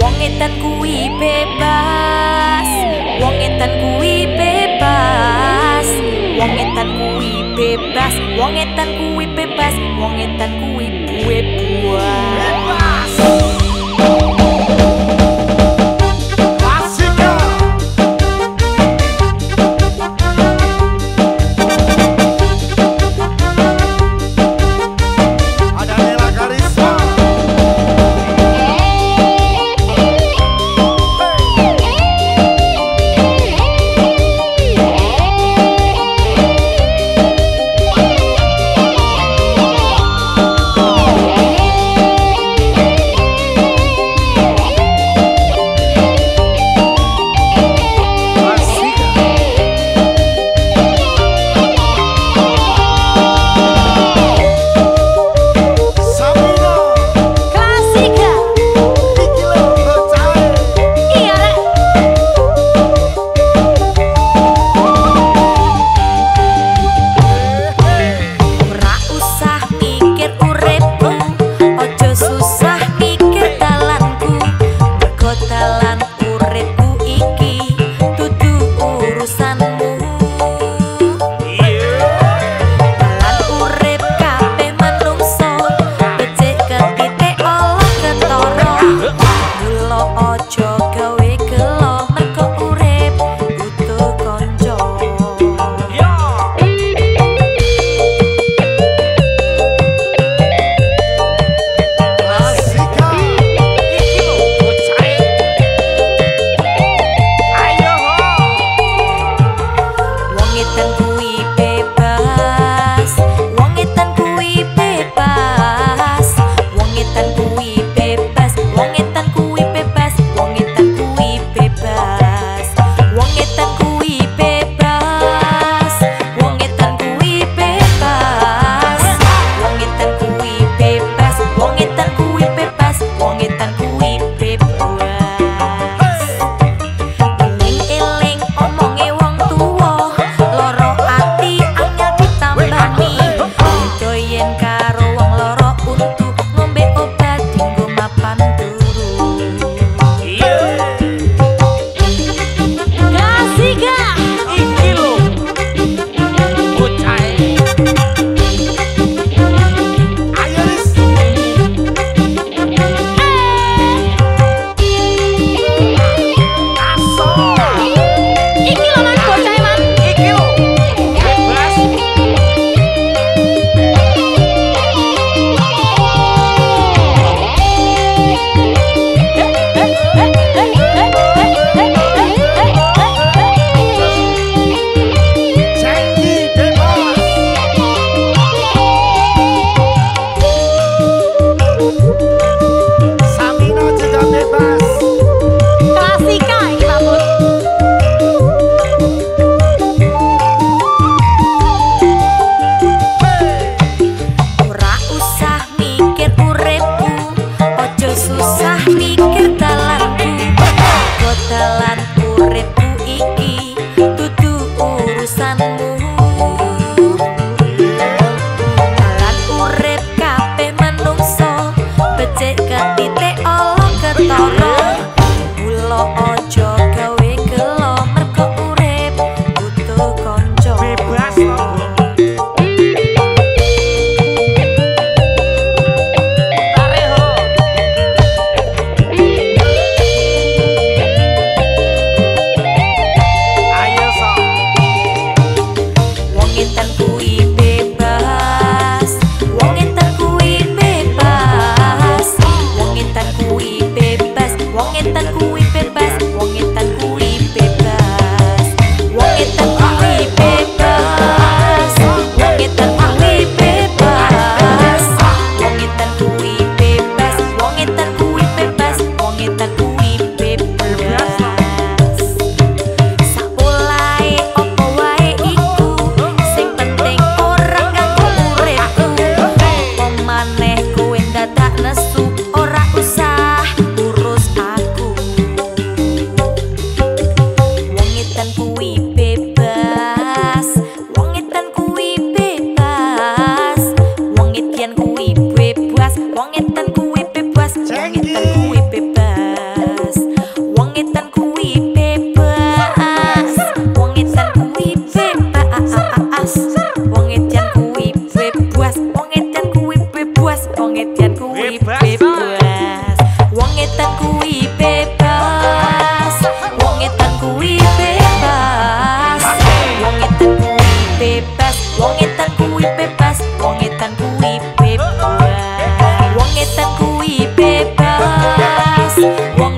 Wong edan kuwi bebas. Wong edan kuwi bebas. Wong edan kuwi bebas. Wong edan kuwi bebas. Wong edan kuwi bebas O